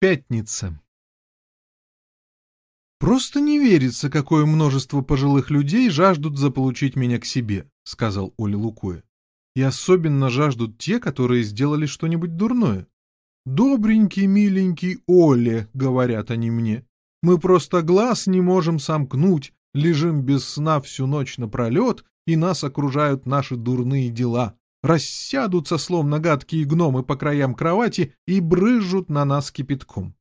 Пятница. «Просто не верится, какое множество пожилых людей жаждут заполучить меня к себе», — сказал Оля Лукоя. «И особенно жаждут те, которые сделали что-нибудь дурное. Добренький, миленький Оля, — говорят они мне, — мы просто глаз не можем сомкнуть, лежим без сна всю ночь напролет, и нас окружают наши дурные дела рассядутся, словно гадкие гномы по краям кровати, и брызжут на нас кипятком.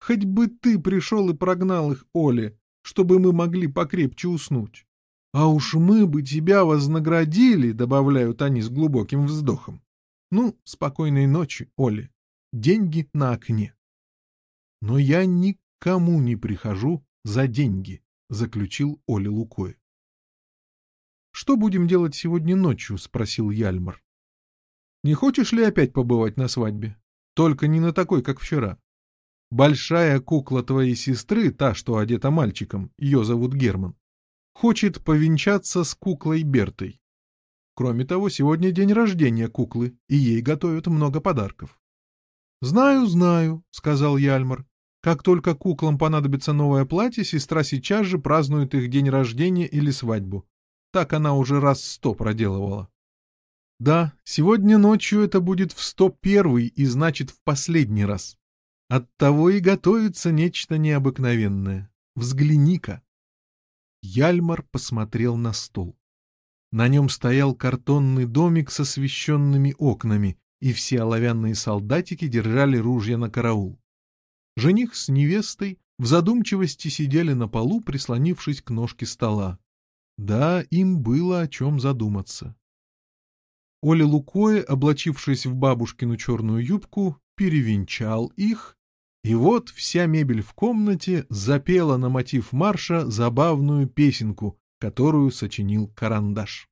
Хоть бы ты пришел и прогнал их, Оле, чтобы мы могли покрепче уснуть. А уж мы бы тебя вознаградили, добавляют они с глубоким вздохом. Ну, спокойной ночи, Оле. Деньги на окне. Но я никому не прихожу за деньги, заключил Оля Лукой. «Что будем делать сегодня ночью?» — спросил Яльмар. Не хочешь ли опять побывать на свадьбе? Только не на такой, как вчера. Большая кукла твоей сестры, та, что одета мальчиком, ее зовут Герман, хочет повенчаться с куклой Бертой. Кроме того, сегодня день рождения куклы, и ей готовят много подарков. «Знаю, знаю», — сказал Яльмар. «Как только куклам понадобится новое платье, сестра сейчас же празднует их день рождения или свадьбу. Так она уже раз сто проделывала». Да, сегодня ночью это будет в сто первый и значит в последний раз. Оттого и готовится нечто необыкновенное. Взгляни-ка. Яльмар посмотрел на стол. На нем стоял картонный домик с освещенными окнами, и все оловянные солдатики держали ружья на караул. Жених с невестой в задумчивости сидели на полу, прислонившись к ножке стола. Да, им было о чем задуматься. Оля Лукое, облачившись в бабушкину черную юбку, перевенчал их, и вот вся мебель в комнате запела на мотив марша забавную песенку, которую сочинил Карандаш.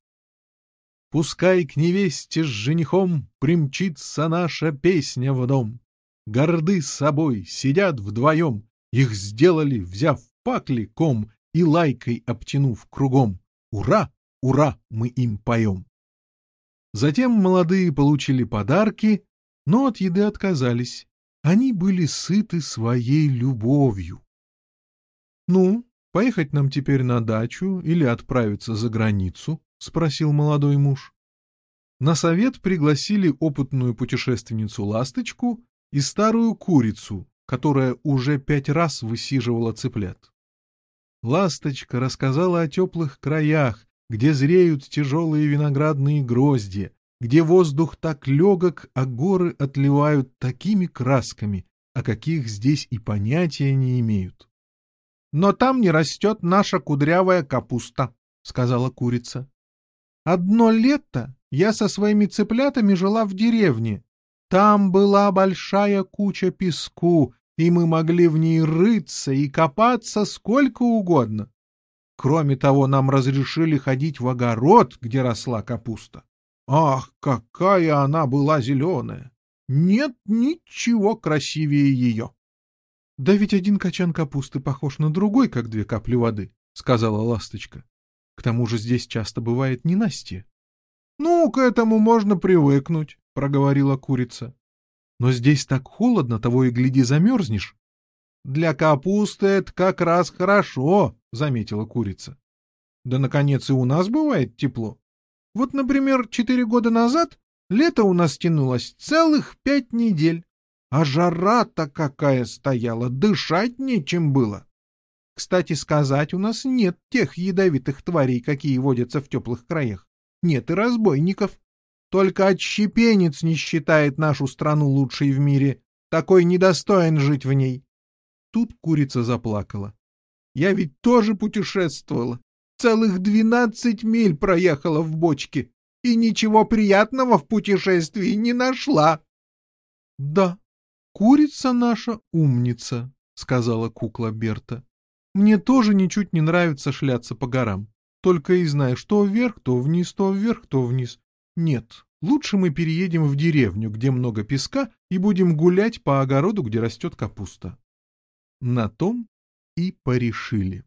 Пускай к невесте с женихом примчится наша песня в дом. Горды собой, сидят вдвоем, их сделали, взяв пакли ком и лайкой обтянув кругом. Ура, ура, мы им поем. Затем молодые получили подарки, но от еды отказались. Они были сыты своей любовью. «Ну, поехать нам теперь на дачу или отправиться за границу?» — спросил молодой муж. На совет пригласили опытную путешественницу Ласточку и старую курицу, которая уже пять раз высиживала цыплят. Ласточка рассказала о теплых краях, где зреют тяжелые виноградные грозди, где воздух так легок, а горы отливают такими красками, о каких здесь и понятия не имеют. — Но там не растет наша кудрявая капуста, — сказала курица. — Одно лето я со своими цыплятами жила в деревне. Там была большая куча песку, и мы могли в ней рыться и копаться сколько угодно. Кроме того, нам разрешили ходить в огород, где росла капуста. Ах, какая она была зеленая! Нет ничего красивее ее. — Да ведь один качан капусты похож на другой, как две капли воды, — сказала ласточка. — К тому же здесь часто бывает ненастье. — Ну, к этому можно привыкнуть, — проговорила курица. — Но здесь так холодно, того и гляди замерзнешь. — Для капусты это как раз хорошо, — заметила курица. — Да, наконец, и у нас бывает тепло. Вот, например, четыре года назад лето у нас тянулось целых пять недель, а жара-то какая стояла, дышать нечем было. Кстати сказать, у нас нет тех ядовитых тварей, какие водятся в теплых краях. Нет и разбойников. Только отщепенец не считает нашу страну лучшей в мире. Такой недостоин жить в ней. Тут курица заплакала. Я ведь тоже путешествовала. Целых двенадцать миль проехала в бочке и ничего приятного в путешествии не нашла. — Да, курица наша умница, — сказала кукла Берта. — Мне тоже ничуть не нравится шляться по горам. Только и знаешь, то вверх, то вниз, то вверх, то вниз. Нет, лучше мы переедем в деревню, где много песка, и будем гулять по огороду, где растет капуста. На том и порешили.